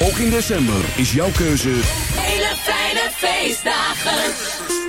Ook in december is jouw keuze... Hele fijne feestdagen.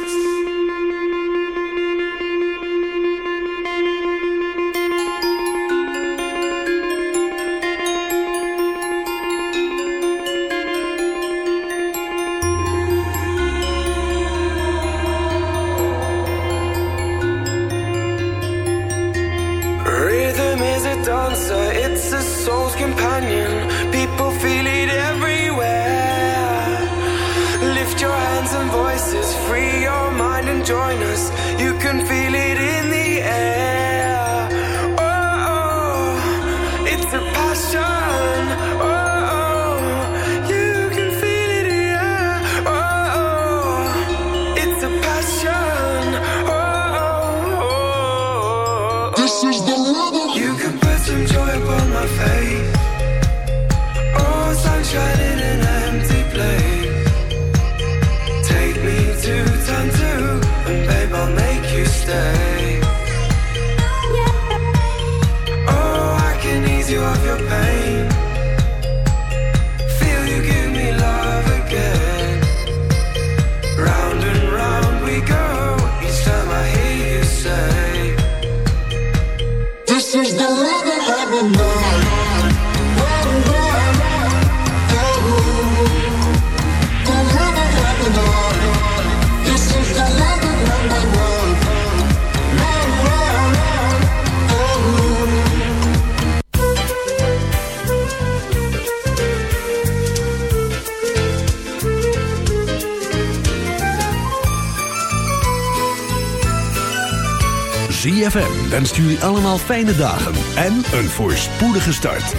ZFM wenst jullie allemaal fijne dagen en een voorspoedige start.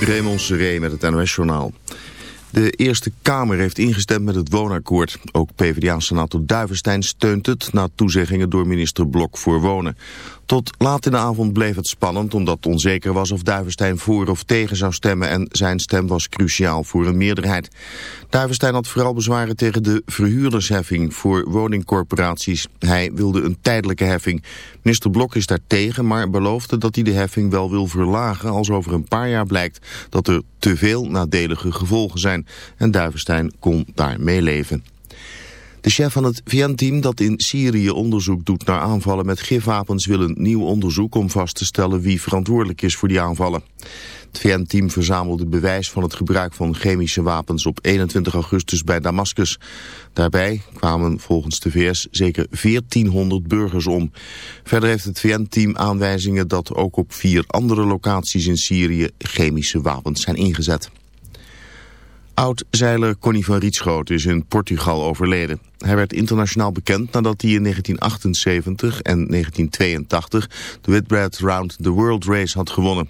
Raymond Seré met het NOS-journaal. De Eerste Kamer heeft ingestemd met het woonakkoord. Ook PvdA-senator Duivenstein steunt het... na toezeggingen door minister Blok voor Wonen. Tot laat in de avond bleef het spannend... omdat het onzeker was of Duivenstein voor of tegen zou stemmen... en zijn stem was cruciaal voor een meerderheid. Duivenstein had vooral bezwaren tegen de verhuurdersheffing... voor woningcorporaties. Hij wilde een tijdelijke heffing. Minister Blok is daartegen, maar beloofde dat hij de heffing wel wil verlagen... als over een paar jaar blijkt dat er te veel nadelige gevolgen zijn en Duivenstein kon daar meeleven. De chef van het VN-team dat in Syrië onderzoek doet naar aanvallen met gifwapens wil een nieuw onderzoek om vast te stellen wie verantwoordelijk is voor die aanvallen. Het VN-team verzamelde bewijs van het gebruik van chemische wapens op 21 augustus bij Damascus. Daarbij kwamen volgens de VS zeker 1400 burgers om. Verder heeft het VN-team aanwijzingen dat ook op vier andere locaties in Syrië chemische wapens zijn ingezet. Oud-zeiler Connie van Rietschoten is in Portugal overleden. Hij werd internationaal bekend nadat hij in 1978 en 1982 de Whitbread Round the World Race had gewonnen.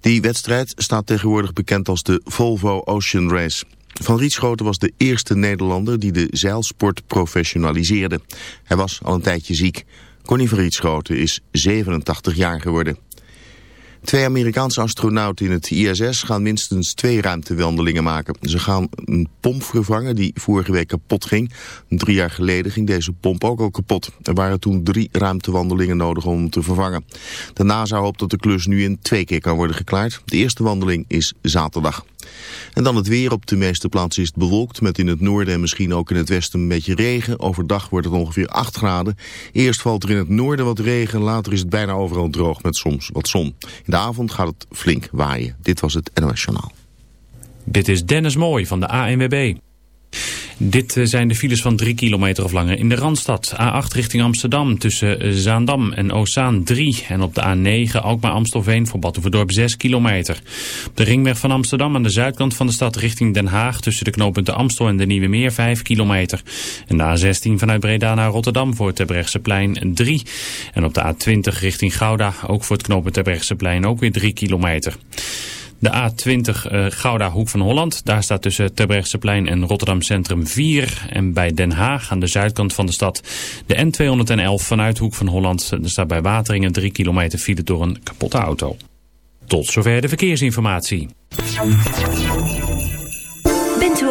Die wedstrijd staat tegenwoordig bekend als de Volvo Ocean Race. Van Rietschoten was de eerste Nederlander die de zeilsport professionaliseerde. Hij was al een tijdje ziek. Connie van Rietschoten is 87 jaar geworden. Twee Amerikaanse astronauten in het ISS gaan minstens twee ruimtewandelingen maken. Ze gaan een pomp vervangen die vorige week kapot ging. Drie jaar geleden ging deze pomp ook al kapot. Er waren toen drie ruimtewandelingen nodig om te vervangen. De NASA hoopt dat de klus nu in twee keer kan worden geklaard. De eerste wandeling is zaterdag. En dan het weer. Op de meeste plaatsen is het bewolkt met in het noorden en misschien ook in het westen een beetje regen. Overdag wordt het ongeveer 8 graden. Eerst valt er in het noorden wat regen, later is het bijna overal droog met soms wat zon. In de avond gaat het flink waaien. Dit was het NOS. Dit is Dennis Mooij van de ANWB. Dit eh, zijn de files van 3 kilometer of langer in de Randstad. A8 richting Amsterdam tussen eh, Zaandam en Oostzaan 3. En op de A9 Alkmaar-Amstelveen voor Batuverdorp 6 kilometer. Op de ringweg van Amsterdam aan de zuidkant van de stad richting Den Haag... tussen de knooppunten Amstel en de Nieuwe Meer 5 kilometer. En de A16 vanuit Breda naar Rotterdam voor Terbrechtseplein 3. En op de A20 richting Gouda ook voor het knooppunt Terbrechtseplein ook weer 3 kilometer. De A20 uh, Gouda Hoek van Holland. Daar staat tussen Terbrechtseplein en Rotterdam Centrum 4. En bij Den Haag aan de zuidkant van de stad de N211 vanuit Hoek van Holland. Er staat bij Wateringen 3 kilometer file door een kapotte auto. Tot zover de verkeersinformatie.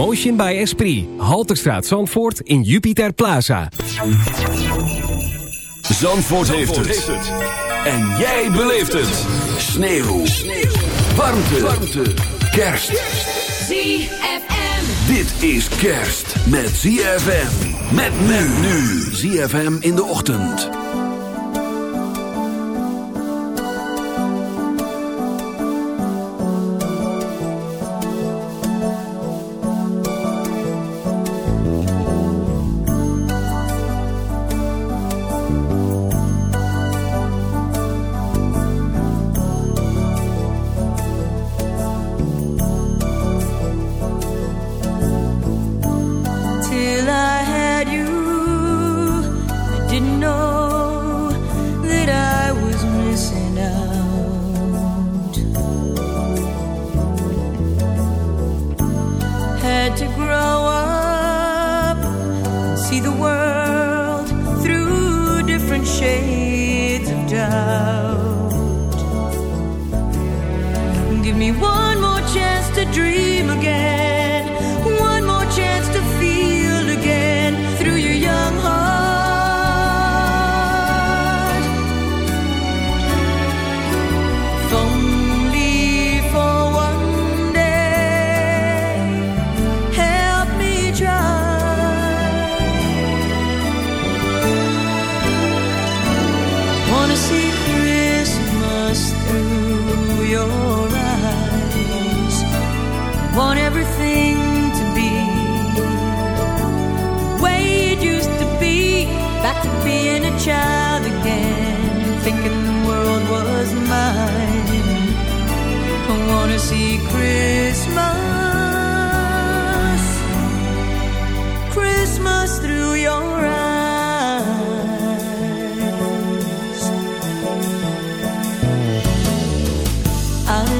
Emotion by Esprit. Halterstraat Zandvoort in Jupiter Plaza. Zandvoort, heeft, het. En jij beleeft het. Sneeuw. Warmte. Warmte. Kerst. ZFM. Dit is kerst met ZFM. Met men nu. ZFM in de ochtend.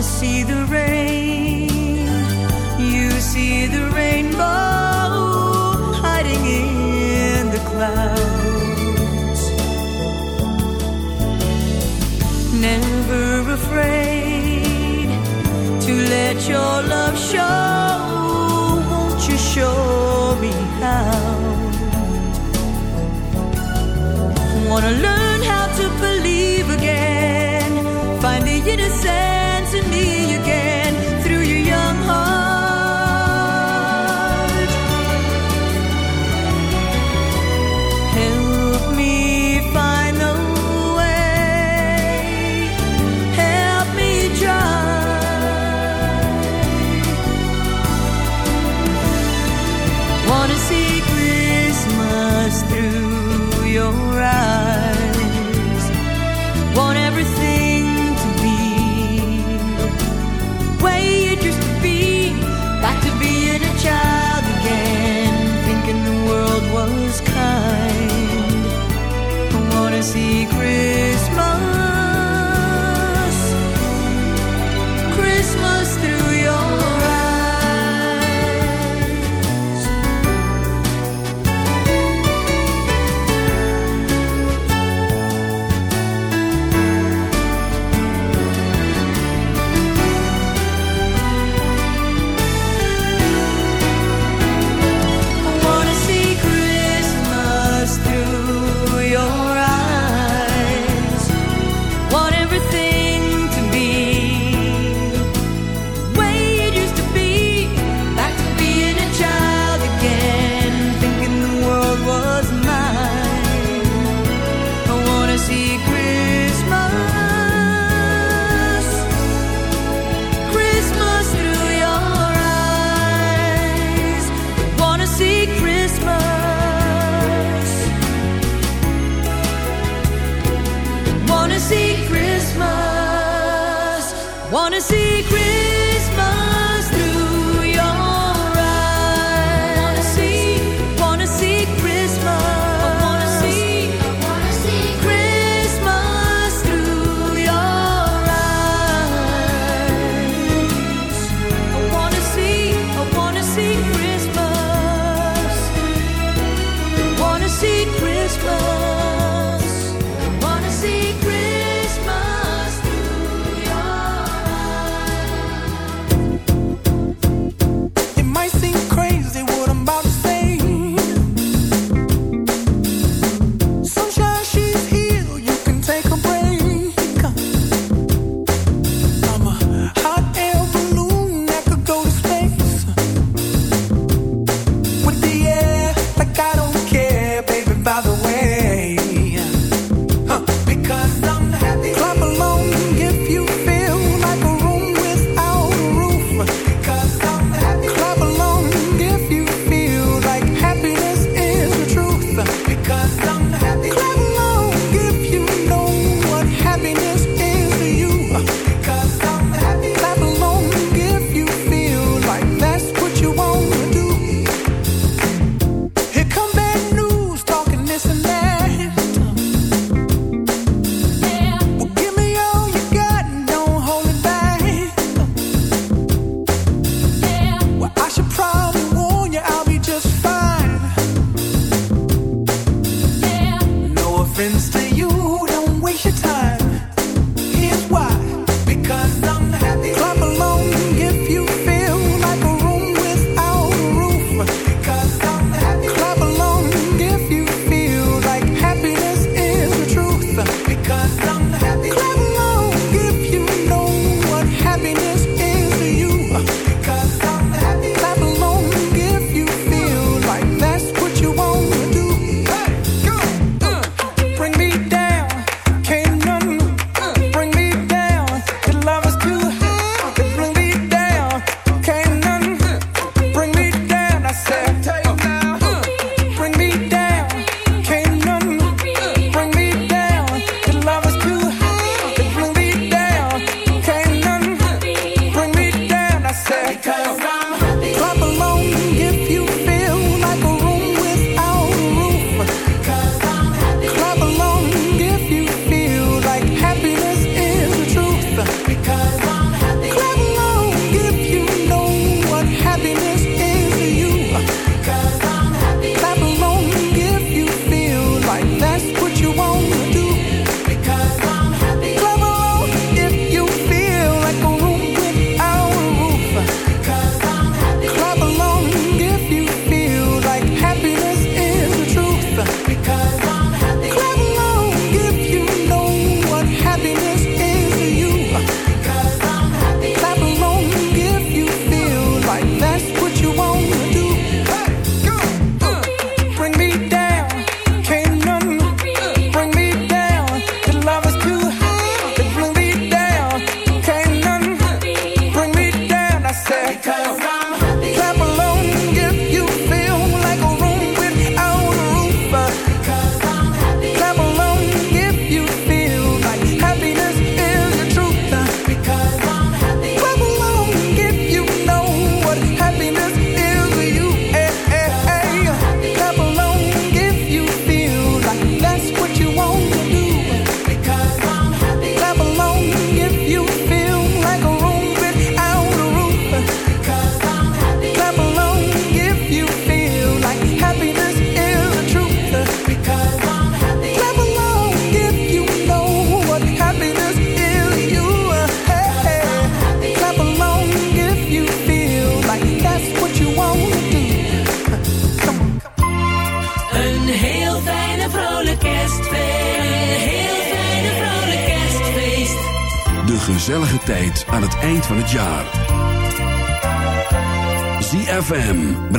I see the rain, you see the rainbow hiding in the clouds. Never afraid to let your love show. Won't you show me how? Wanna learn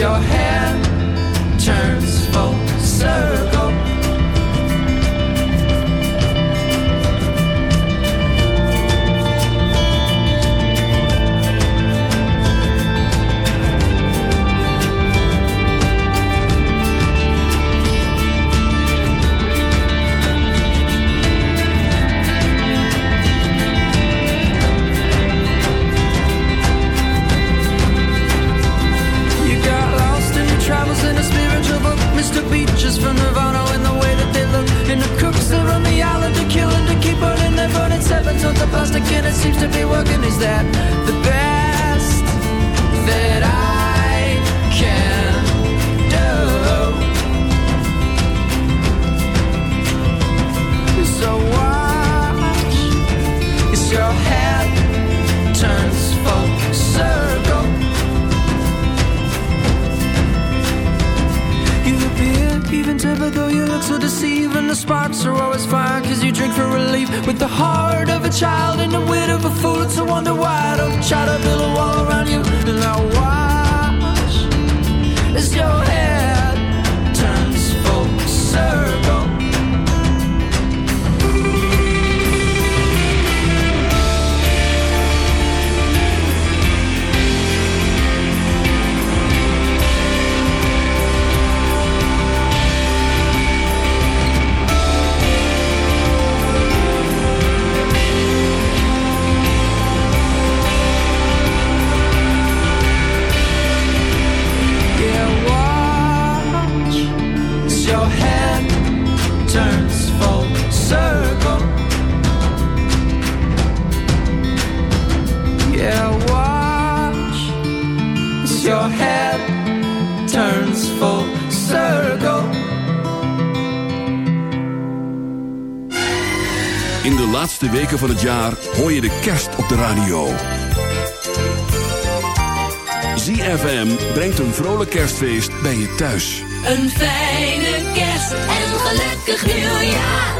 your hand turns full circle. word of a child and the wit of a fool to wonder why I don't try to build a wall around you. And I watch as your head. your head turns full circle. In de laatste weken van het jaar hoor je de kerst op de radio. ZFM brengt een vrolijk kerstfeest bij je thuis. Een fijne kerst en gelukkig nieuwjaar.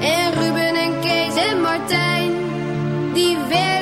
En Ruben en Kees en Martijn, die werken.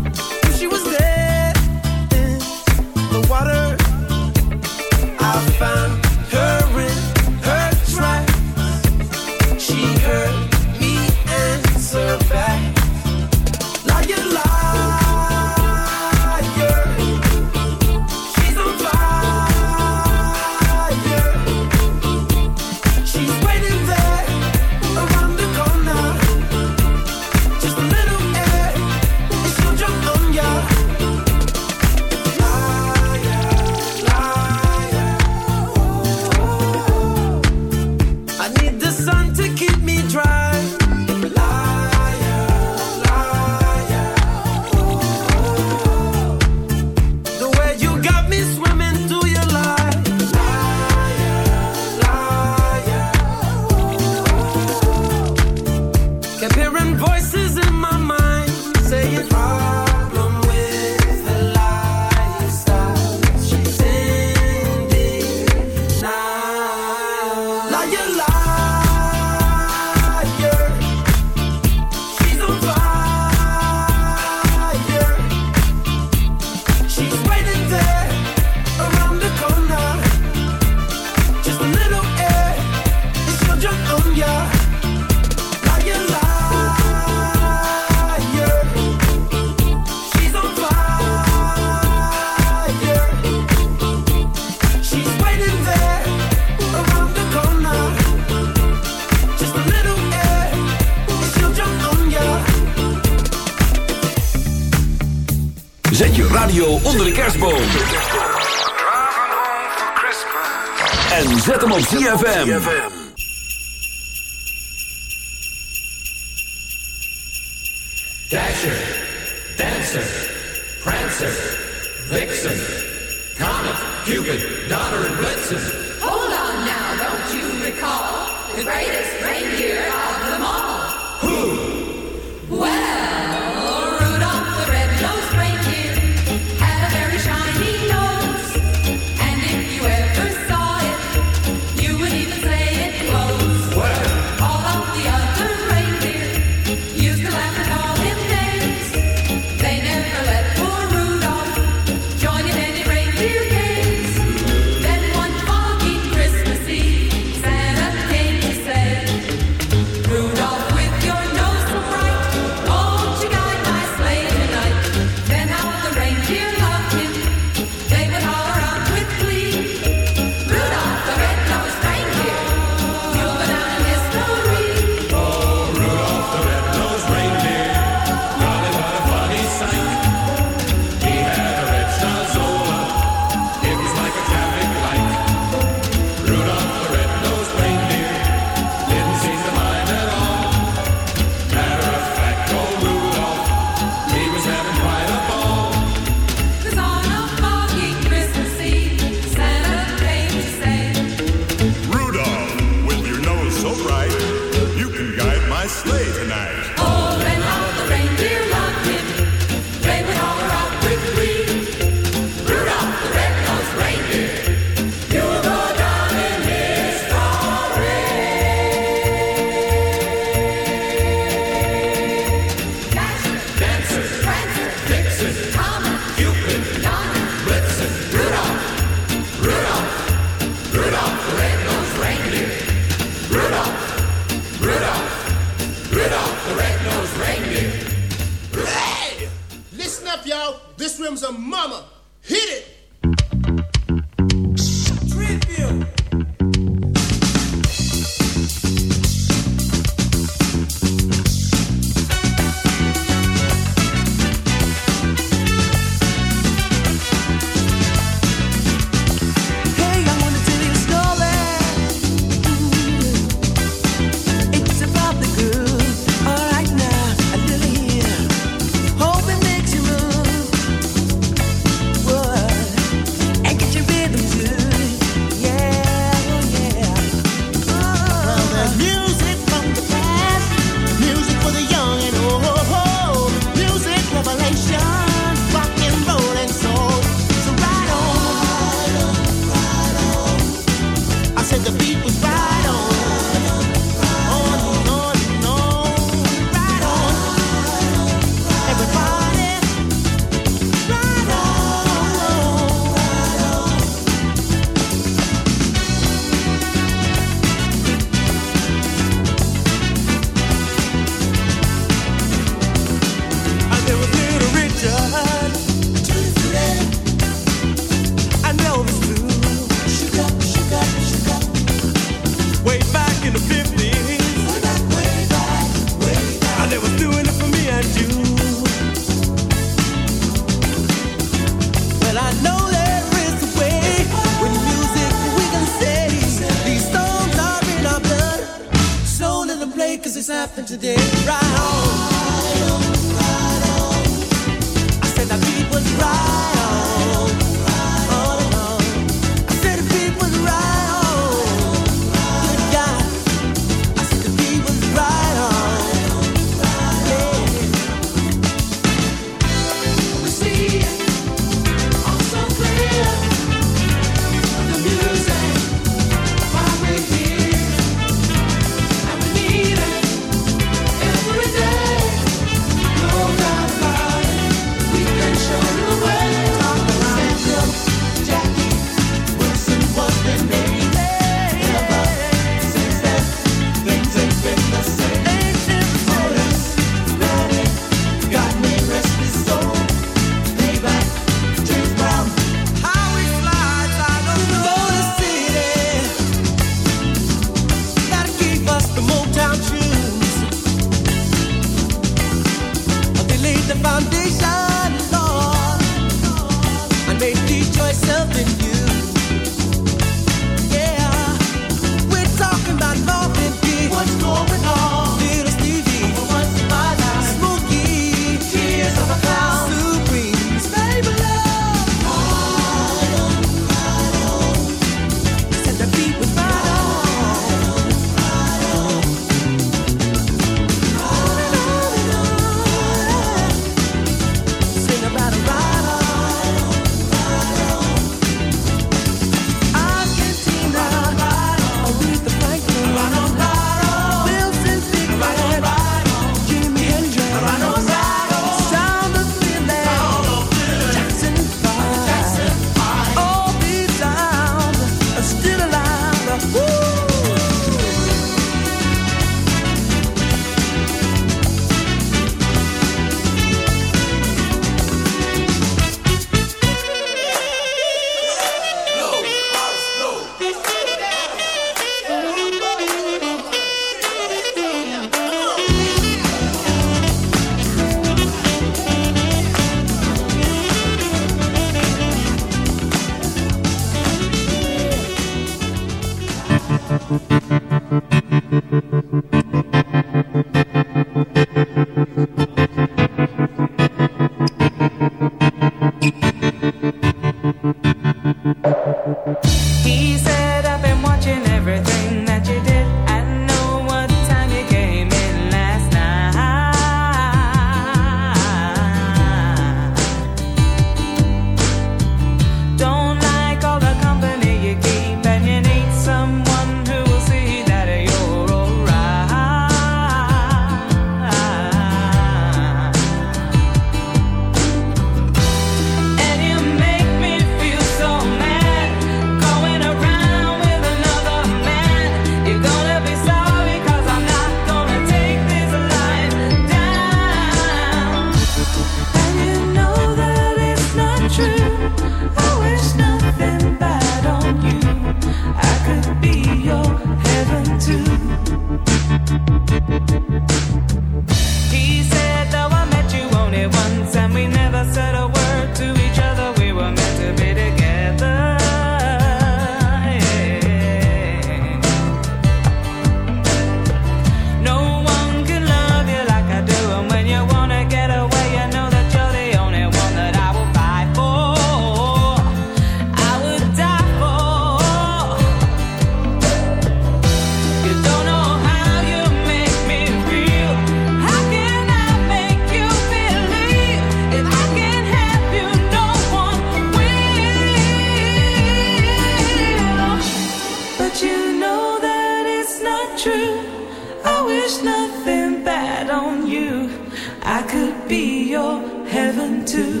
I could be your heaven too.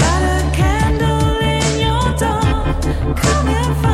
Light a candle in your dark. Come and find.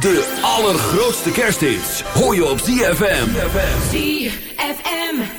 De allergrootste kerst hoor je op ZFM. ZFM.